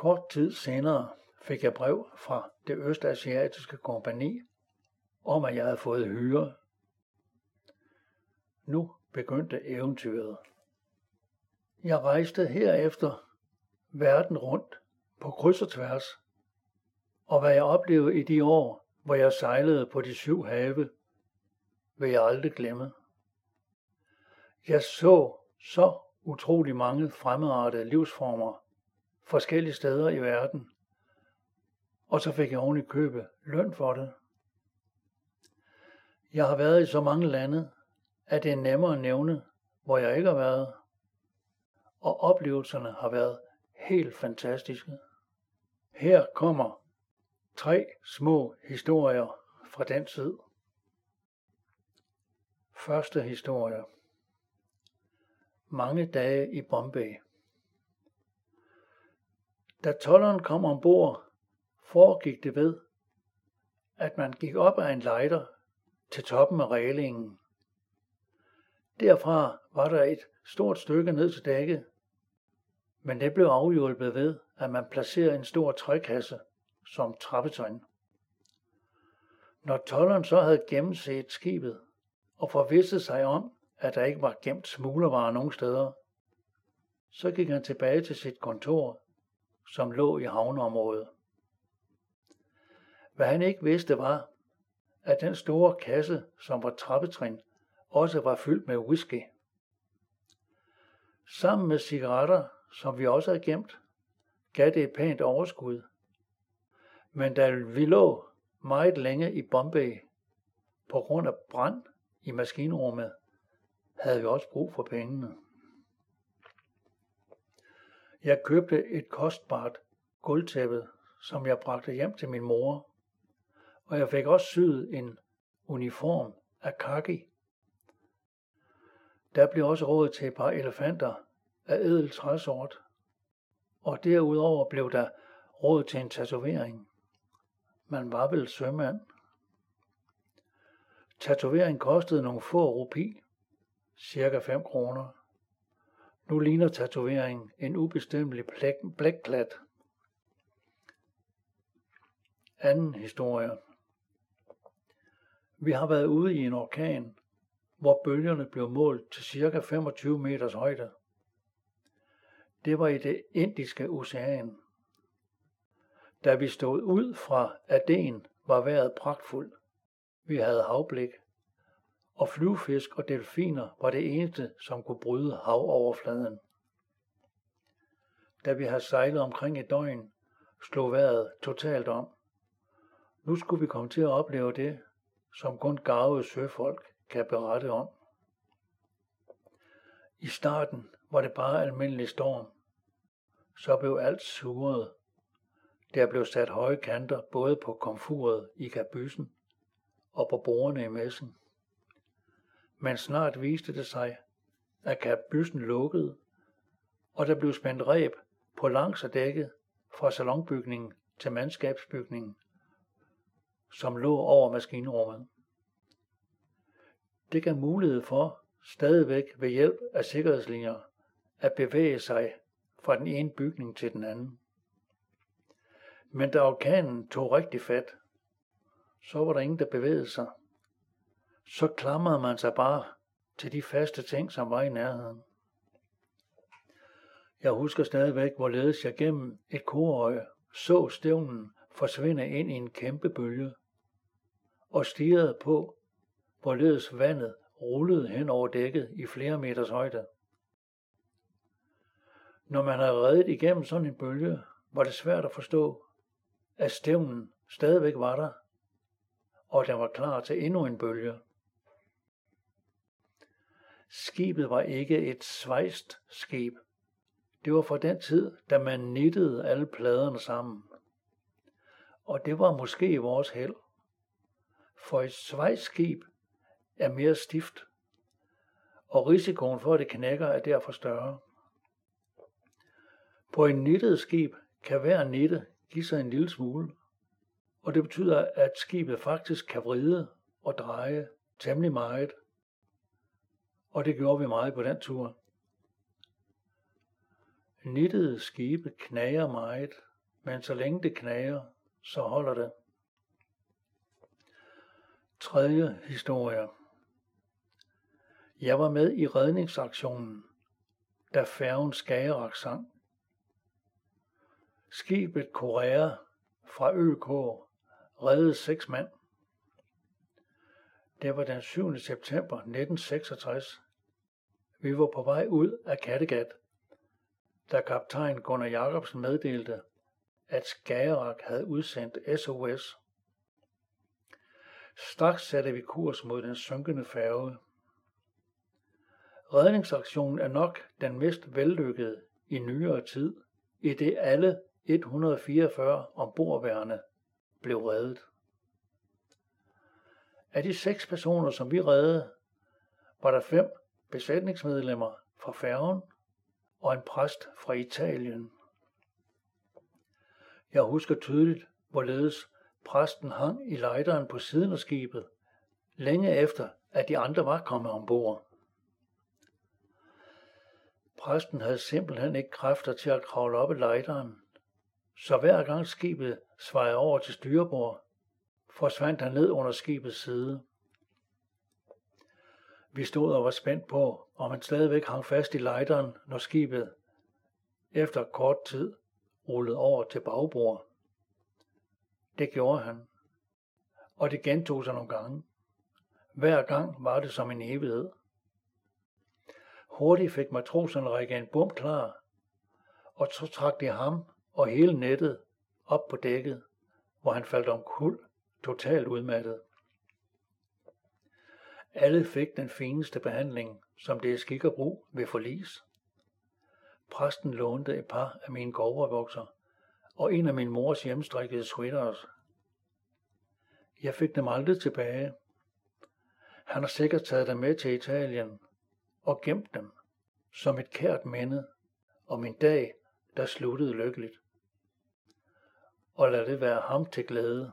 Kort tid senere fik jeg brev fra det østasiatiske kompani om, at jeg havde fået hyre. Nu begyndte eventyret. Jeg rejste herefter verden rundt på kryds og tværs, og hvad jeg oplevede i de år, hvor jeg sejlede på de syv have, vil jeg aldrig glemme. Jeg så så utrolig mange fremmedartede livsformer forskellige steder i verden, og så fik jeg oven i købe løn for det. Jeg har været i så mange lande, at det er nemmere at nævne, hvor jeg ikke har været, og oplevelserne har været helt fantastiske. Her kommer tre små historier fra den tid. Første historie. Mange dage i Bombay. Da tolleren kom ombord, foregik det ved, at man gik op ad en lejder til toppen af reglingen. Derfra var der et stort stykke ned til dækket, men det blev afhjulpet ved, at man placerede en stor trækasse som trappetøjen. Når tolleren så havde gennemset skibet og forvisset sig om, at der ikke var gemt smuglervarer nogen steder, så gik han tilbage til sit kontor, som lå i havneområdet. Hvad han ikke vidste var, at den store kasse, som var trappetrin, også var fyldt med whisky. Sammen med cigaretter, som vi også havde gemt, gav det et pænt overskud. Men da vi lå meget længe i Bombay på grund af brand i maskinrummet, havde vi også brug for pengene. Jeg købte et kostbart guldtæppe, som jeg bragte hjem til min mor, og jeg fik også syet en uniform af kaki. Der blev også råd til et par elefanter af edel træsort, og derudover blev der råd til en tatovering. Man var vel sømand. Tatovering kostede nogle få rupi, cirka 5 kroner. Nu ligner tatoveringen en ubestemmelig blækklat. Anden historie. Vi har været ude i en orkan, hvor bølgerne blev målt til cirka 25 meters højde. Det var i det indiske ocean. Da vi stod ud fra Aden, var vejret pragtfuldt. Vi havde havblik, og flyvefisk og delfiner var det eneste, som kunne bryde havoverfladen. Da vi havde sejlet omkring et døgn, slog vejret totalt om. Nu skulle vi komme til at opleve det, som kun gavede søfolk kan berette om. I starten var det bare almindelig storm. Så blev alt suret. Der blev sat høje kanter både på komfuret i kabysen og på bordene i messen. Men snart viste det sig, at kabysen lukkede, og der blev spændt reb på langs af dækket fra salonbygningen til mandskabsbygningen, som lå over maskinrummet. Det gav mulighed for stadigvæk ved hjælp af sikkerhedslinjer at bevæge sig fra den ene bygning til den anden. Men da orkanen tog rigtig fat, så var der ingen, der bevægede sig. Så klamrede man sig bare til de faste ting, som var i nærheden. Jeg husker stadigvæk, hvorledes jeg gennem et korøje så stævnen forsvinde ind i en kæmpe bølge og stirrede på, hvorledes vandet rullede hen over dækket i flere meters højde. Når man havde reddet igennem sådan en bølge, var det svært at forstå, at stævnen stadigvæk var der, og den var klar til endnu en bølge. Skibet var ikke et svejst skib. Det var fra den tid, da man nittede alle pladerne sammen. Og det var måske vores held. For et svejsskib er mere stift, og risikoen for, at det knækker, er derfor større. På en nittet skib kan hver nitte give sig en lille smule, og det betyder, at skibet faktisk kan vride og dreje temmelig meget. Og det gjorde vi meget på den tur. Nittede skibe knager meget, men så længe det knager, så holder det. Tredje historie. Jeg var med i redningsaktionen, da færgen Skagerak sang. Skibet Korea fra ØK reddede seks mand. Det var den 7. september 1966. Vi var på vej ud af Kattegat, da kaptajn Gunnar Jacobsen meddelte, at Skagerak havde udsendt SOS. Straks satte vi kurs mod den synkende færge. Redningsaktionen er nok den mest vellykkede i nyere tid, i det alle 144 ombordværende blev reddet. Af de seks personer, som vi reddede, var der fem besætningsmedlemmer fra færgen og en præst fra Italien. Jeg husker tydeligt, hvorledes præsten hang i lejderen på siden af skibet, længe efter, at de andre var kommet ombord. Præsten havde simpelthen ikke kræfter til at kravle op i lejderen, så hver gang skibet svejede over til styrbord, forsvandt han ned under skibets side. Vi stod og var spændt på, om han stadigvæk hang fast i lejderen, når skibet efter kort tid rullede over til bagbord. Det gjorde han, og det gentog sig nogle gange. Hver gang var det som en evighed. Hurtigt fik matroserne række en bum klar, og så trak de ham og hele nettet op på dækket, hvor han faldt omkuld totalt udmattet. Alle fik den fineste behandling, som det er skik og brug ved forlis. Præsten lånte et par af mine gårdbukser og en af min mors hjemstrikkede sweaters. Jeg fik dem aldrig tilbage. Han har sikkert taget dem med til Italien og gemt dem som et kært minde om en dag, der sluttede lykkeligt. Og lad det være ham til glæde.